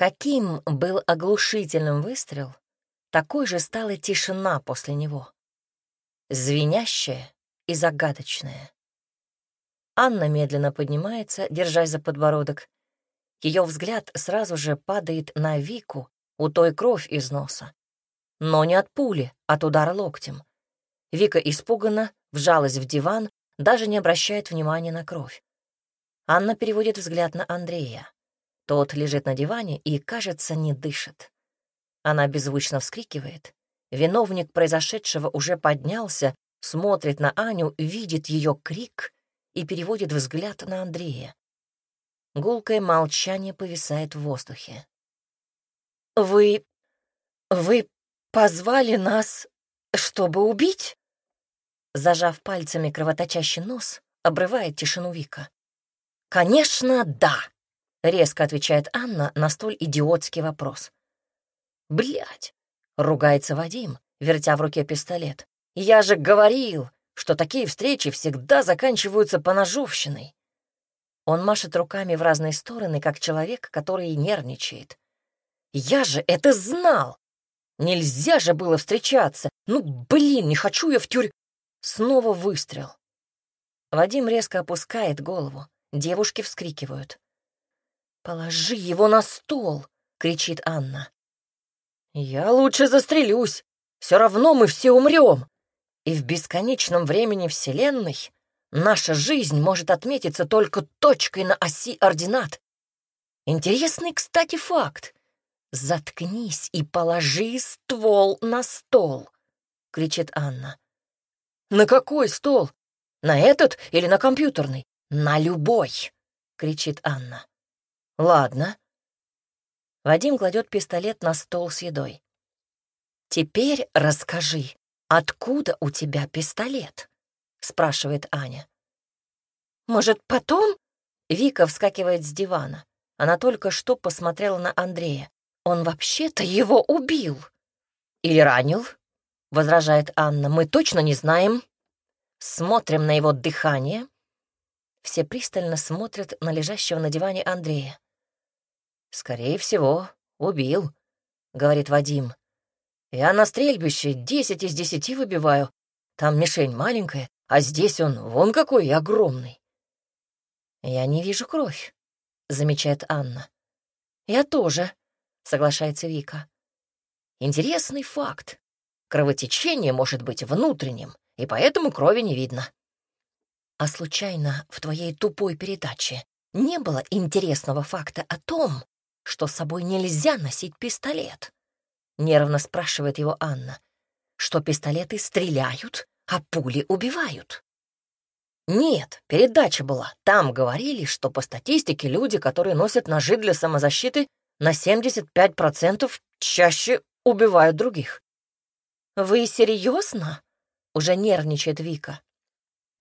Каким был оглушительным выстрел, такой же стала тишина после него. Звенящая и загадочная. Анна медленно поднимается, держась за подбородок. Ее взгляд сразу же падает на Вику, у той кровь из носа. Но не от пули, а от удара локтем. Вика испуганно вжалась в диван, даже не обращает внимания на кровь. Анна переводит взгляд на Андрея. Тот лежит на диване и, кажется, не дышит. Она беззвучно вскрикивает. Виновник произошедшего уже поднялся, смотрит на Аню, видит ее крик и переводит взгляд на Андрея. Гулкое молчание повисает в воздухе. «Вы... вы позвали нас, чтобы убить?» Зажав пальцами кровоточащий нос, обрывает тишину Вика. «Конечно, да!» — резко отвечает Анна на столь идиотский вопрос. Блять! ругается Вадим, вертя в руке пистолет. «Я же говорил, что такие встречи всегда заканчиваются поножовщиной!» Он машет руками в разные стороны, как человек, который нервничает. «Я же это знал! Нельзя же было встречаться! Ну, блин, не хочу я в тюрь...» Снова выстрел. Вадим резко опускает голову. Девушки вскрикивают. «Положи его на стол!» — кричит Анна. «Я лучше застрелюсь. Все равно мы все умрем. И в бесконечном времени Вселенной наша жизнь может отметиться только точкой на оси ординат. Интересный, кстати, факт. «Заткнись и положи ствол на стол!» — кричит Анна. «На какой стол? На этот или на компьютерный?» «На любой!» — кричит Анна. «Ладно». Вадим кладет пистолет на стол с едой. «Теперь расскажи, откуда у тебя пистолет?» — спрашивает Аня. «Может, потом?» Вика вскакивает с дивана. Она только что посмотрела на Андрея. «Он вообще-то его убил!» «Или ранил?» — возражает Анна. «Мы точно не знаем. Смотрим на его дыхание, все пристально смотрят на лежащего на диване Андрея. «Скорее всего, убил», — говорит Вадим. «Я на стрельбище десять из десяти выбиваю. Там мишень маленькая, а здесь он вон какой огромный». «Я не вижу кровь», — замечает Анна. «Я тоже», — соглашается Вика. «Интересный факт. Кровотечение может быть внутренним, и поэтому крови не видно. А случайно в твоей тупой передаче не было интересного факта о том, что с собой нельзя носить пистолет? Нервно спрашивает его Анна. Что пистолеты стреляют, а пули убивают? Нет, передача была. Там говорили, что по статистике люди, которые носят ножи для самозащиты, на 75% чаще убивают других. «Вы серьезно?» — уже нервничает Вика.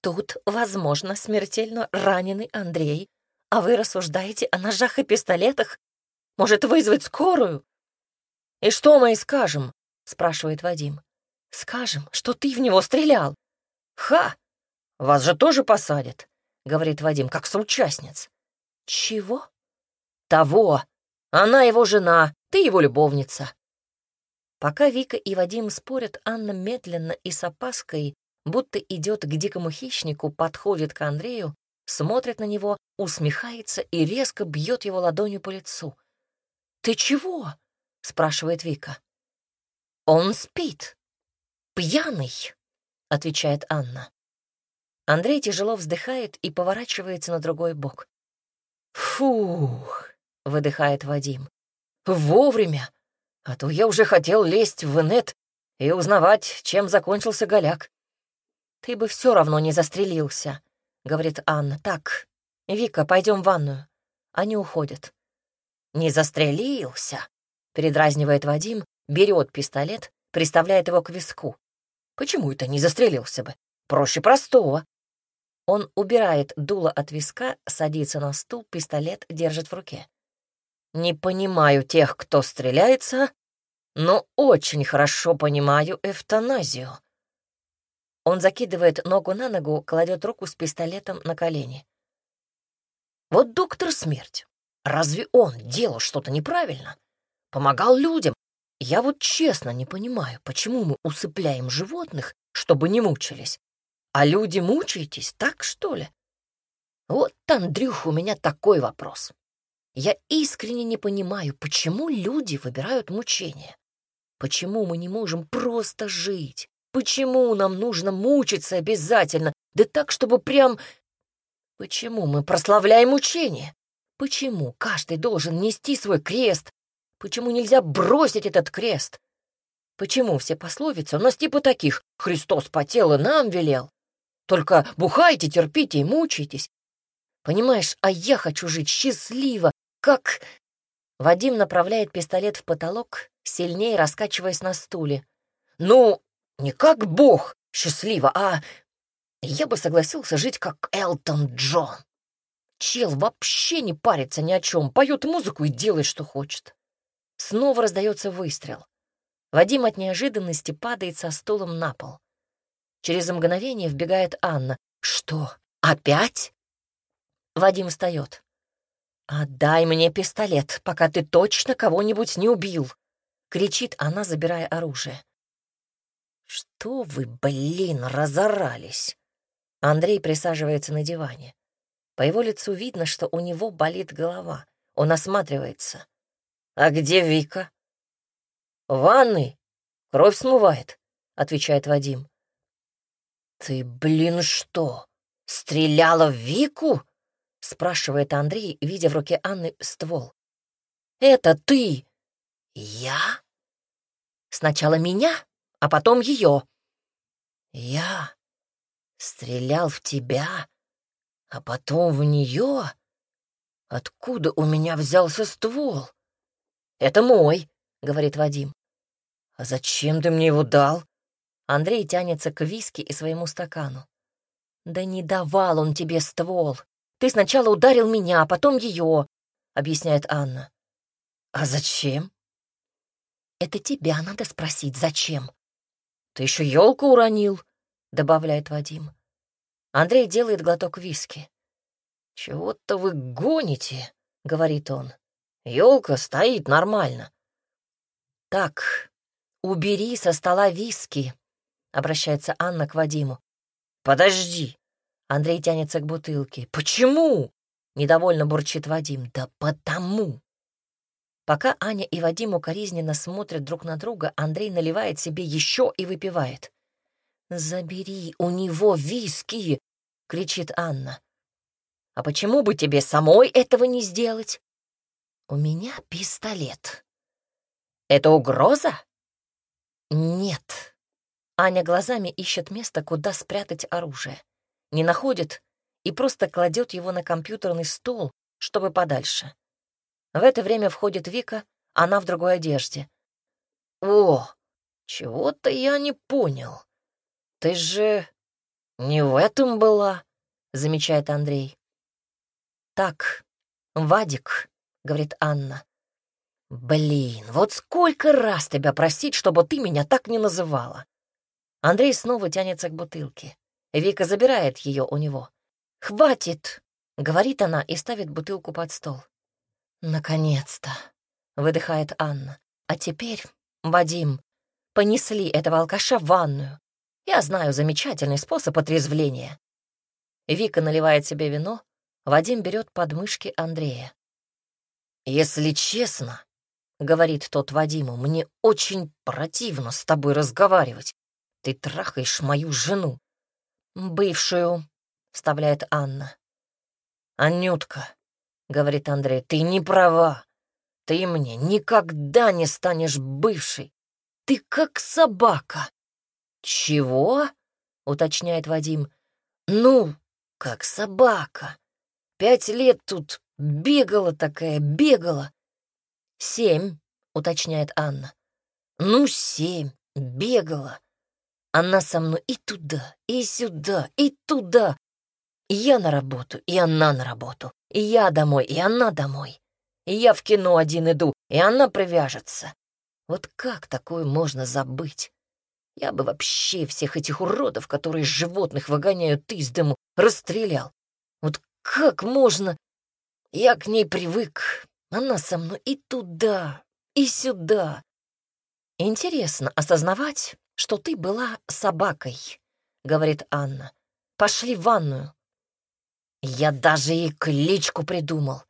Тут, возможно, смертельно раненый Андрей, а вы рассуждаете о ножах и пистолетах? Может, вызвать скорую? И что мы и скажем? спрашивает Вадим. Скажем, что ты в него стрелял. Ха! Вас же тоже посадят, говорит Вадим, как соучастниц. Чего? Того. Она его жена, ты его любовница. Пока Вика и Вадим спорят, Анна медленно и с опаской будто идет к дикому хищнику, подходит к Андрею, смотрит на него, усмехается и резко бьет его ладонью по лицу. «Ты чего?» — спрашивает Вика. «Он спит. Пьяный», — отвечает Анна. Андрей тяжело вздыхает и поворачивается на другой бок. «Фух», — выдыхает Вадим. «Вовремя, а то я уже хотел лезть в инет и узнавать, чем закончился голяк. «Ты бы все равно не застрелился», — говорит Анна. «Так, Вика, пойдем в ванную». Они уходят. «Не застрелился», — передразнивает Вадим, берет пистолет, приставляет его к виску. «Почему это не застрелился бы? Проще простого». Он убирает дуло от виска, садится на стул, пистолет держит в руке. «Не понимаю тех, кто стреляется, но очень хорошо понимаю эвтаназию», он закидывает ногу на ногу, кладет руку с пистолетом на колени. Вот доктор смерть. Разве он делал что-то неправильно? Помогал людям. Я вот честно не понимаю, почему мы усыпляем животных, чтобы не мучились. А люди мучаетесь, так что ли? Вот, Андрюх, у меня такой вопрос. Я искренне не понимаю, почему люди выбирают мучения. Почему мы не можем просто жить? Почему нам нужно мучиться обязательно? Да так, чтобы прям... Почему мы прославляем мучения? Почему каждый должен нести свой крест? Почему нельзя бросить этот крест? Почему все пословицы у нас типа таких «Христос потел и нам велел»? Только бухайте, терпите и мучайтесь. Понимаешь, а я хочу жить счастливо, как... Вадим направляет пистолет в потолок, сильнее раскачиваясь на стуле. Ну, не как бог счастливо, а я бы согласился жить как Элтон Джон. Чел вообще не парится ни о чем, поет музыку и делает, что хочет. Снова раздается выстрел. Вадим от неожиданности падает со стулом на пол. Через мгновение вбегает Анна. «Что, опять?» Вадим встает. «Отдай мне пистолет, пока ты точно кого-нибудь не убил!» — кричит она, забирая оружие. «Что вы, блин, разорались?» Андрей присаживается на диване. По его лицу видно, что у него болит голова. Он осматривается. «А где Вика?» «В ванной. Кровь смывает», — отвечает Вадим. «Ты, блин, что, стреляла в Вику?» — спрашивает Андрей, видя в руке Анны ствол. «Это ты!» «Я?» «Сначала меня, а потом ее». «Я стрелял в тебя, а потом в нее? Откуда у меня взялся ствол?» «Это мой», — говорит Вадим. «А зачем ты мне его дал?» Андрей тянется к виски и своему стакану. «Да не давал он тебе ствол. Ты сначала ударил меня, а потом ее», — объясняет Анна. «А зачем?» «Это тебя надо спросить, зачем?» «Ты еще елку уронил», — добавляет Вадим. Андрей делает глоток виски. «Чего-то вы гоните», — говорит он. Елка стоит нормально. Так, убери со стола виски, обращается Анна к Вадиму. Подожди. Андрей тянется к бутылке. Почему? Недовольно бурчит Вадим. Да потому. Пока Аня и Вадим укоризненно смотрят друг на друга, Андрей наливает себе еще и выпивает. «Забери у него виски!» — кричит Анна. «А почему бы тебе самой этого не сделать?» «У меня пистолет». «Это угроза?» «Нет». Аня глазами ищет место, куда спрятать оружие. Не находит и просто кладет его на компьютерный стол, чтобы подальше. В это время входит Вика, она в другой одежде. «О, чего-то я не понял. Ты же не в этом была», — замечает Андрей. «Так, Вадик, — говорит Анна. «Блин, вот сколько раз тебя просить, чтобы ты меня так не называла!» Андрей снова тянется к бутылке. Вика забирает ее у него. «Хватит!» — говорит она и ставит бутылку под стол. «Наконец-то!» — выдыхает Анна. «А теперь, Вадим, понесли этого алкаша в ванную. Я знаю замечательный способ отрезвления». Вика наливает себе вино, Вадим берет подмышки Андрея. «Если честно, — говорит тот Вадиму, — мне очень противно с тобой разговаривать. Ты трахаешь мою жену». «Бывшую», — вставляет Анна. «Анютка», — говорит Андрей, — «ты не права. Ты мне никогда не станешь бывшей. Ты как собака». «Чего?» — уточняет Вадим. «Ну, как собака. Пять лет тут Бегала такая, бегала. Семь, уточняет Анна. Ну, семь, бегала. Она со мной и туда, и сюда, и туда. Я на работу, и она на работу. И я домой, и она домой. И я в кино один иду, и она привяжется. Вот как такое можно забыть? Я бы вообще всех этих уродов, которые животных выгоняют из дому, расстрелял. Вот как можно... Я к ней привык. Она со мной и туда, и сюда. Интересно осознавать, что ты была собакой, — говорит Анна. Пошли в ванную. Я даже и кличку придумал.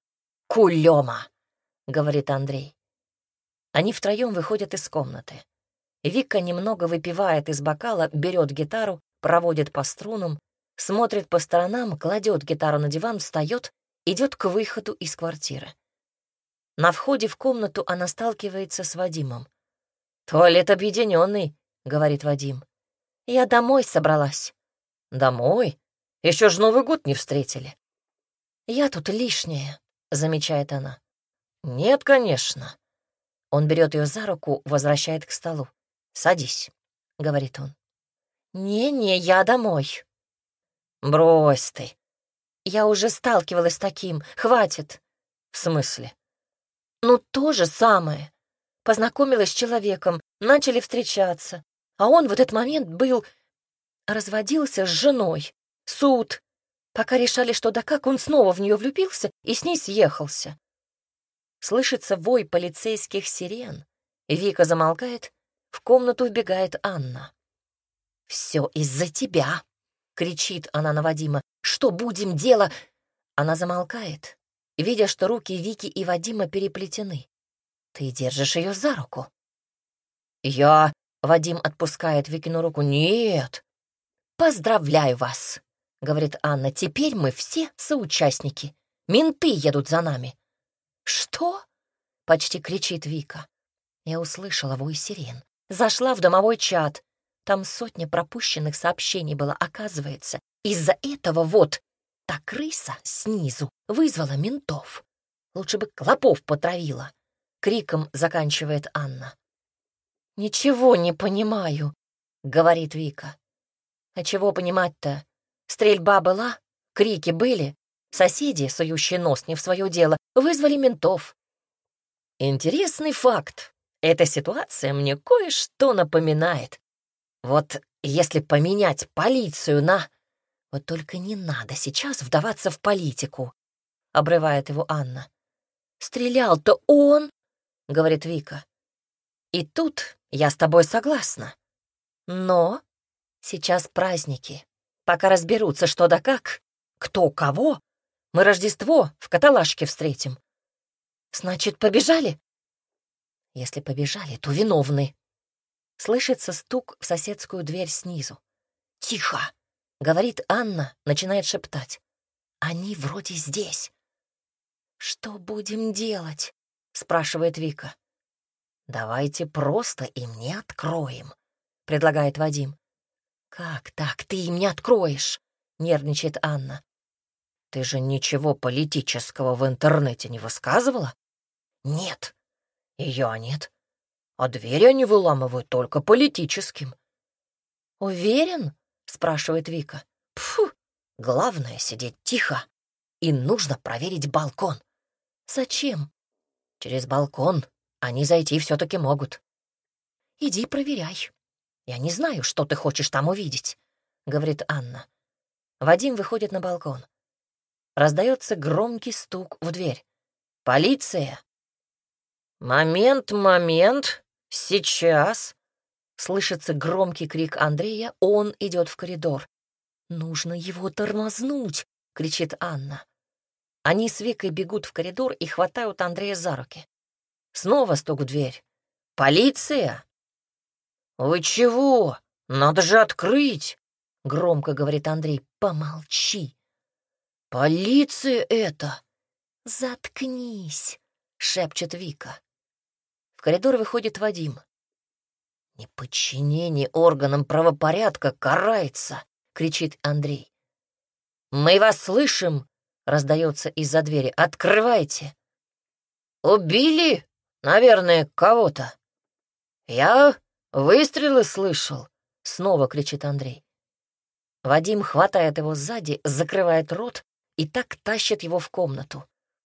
Кулема, — говорит Андрей. Они втроем выходят из комнаты. Вика немного выпивает из бокала, берет гитару, проводит по струнам, смотрит по сторонам, кладет гитару на диван, встает, идет к выходу из квартиры. На входе в комнату она сталкивается с Вадимом. «Туалет объединенный», — говорит Вадим. «Я домой собралась». «Домой? Еще ж Новый год не встретили». «Я тут лишняя», — замечает она. «Нет, конечно». Он берет ее за руку, возвращает к столу. «Садись», — говорит он. «Не-не, я домой». «Брось ты». «Я уже сталкивалась с таким. Хватит». «В смысле?» «Ну, то же самое. Познакомилась с человеком, начали встречаться. А он в этот момент был... Разводился с женой. Суд. Пока решали, что да как, он снова в нее влюбился и с ней съехался. Слышится вой полицейских сирен. Вика замолкает, в комнату вбегает Анна. «Все из-за тебя!» — кричит она на Вадима. «Что будем дело?» Она замолкает, видя, что руки Вики и Вадима переплетены. «Ты держишь ее за руку». «Я...» — Вадим отпускает Викину руку. «Нет». «Поздравляю вас!» — говорит Анна. «Теперь мы все соучастники. Менты едут за нами». «Что?» — почти кричит Вика. Я услышала вой сирен. Зашла в домовой чат. Там сотня пропущенных сообщений было, оказывается. Из-за этого вот та крыса снизу вызвала ментов. Лучше бы клопов потравила. Криком заканчивает Анна. «Ничего не понимаю», — говорит Вика. «А чего понимать-то? Стрельба была, крики были, соседи, сующие нос не в свое дело, вызвали ментов». Интересный факт. Эта ситуация мне кое-что напоминает. Вот если поменять полицию на... Вот только не надо сейчас вдаваться в политику, — обрывает его Анна. Стрелял-то он, — говорит Вика. И тут я с тобой согласна. Но сейчас праздники. Пока разберутся, что да как, кто кого, мы Рождество в каталажке встретим. Значит, побежали? Если побежали, то виновны. Слышится стук в соседскую дверь снизу. «Тихо!» — говорит Анна, начинает шептать. «Они вроде здесь». «Что будем делать?» — спрашивает Вика. «Давайте просто им не откроем», — предлагает Вадим. «Как так ты им не откроешь?» — нервничает Анна. «Ты же ничего политического в интернете не высказывала?» «Нет», я нет. А двери они выламывают только политическим. «Уверен?» — спрашивает Вика. «Пфу! Главное — сидеть тихо. И нужно проверить балкон». «Зачем?» «Через балкон они зайти все таки могут». «Иди проверяй. Я не знаю, что ты хочешь там увидеть», — говорит Анна. Вадим выходит на балкон. Раздается громкий стук в дверь. «Полиция!» «Момент, момент, сейчас!» Слышится громкий крик Андрея, он идет в коридор. «Нужно его тормознуть!» — кричит Анна. Они с Викой бегут в коридор и хватают Андрея за руки. Снова стук в дверь. «Полиция!» «Вы чего? Надо же открыть!» — громко говорит Андрей. «Помолчи!» «Полиция это!» «Заткнись!» — шепчет Вика. В коридор выходит Вадим. «Неподчинение органам правопорядка карается!» — кричит Андрей. «Мы вас слышим!» — раздается из-за двери. «Открывайте!» «Убили, наверное, кого-то!» «Я выстрелы слышал!» — снова кричит Андрей. Вадим хватает его сзади, закрывает рот и так тащит его в комнату.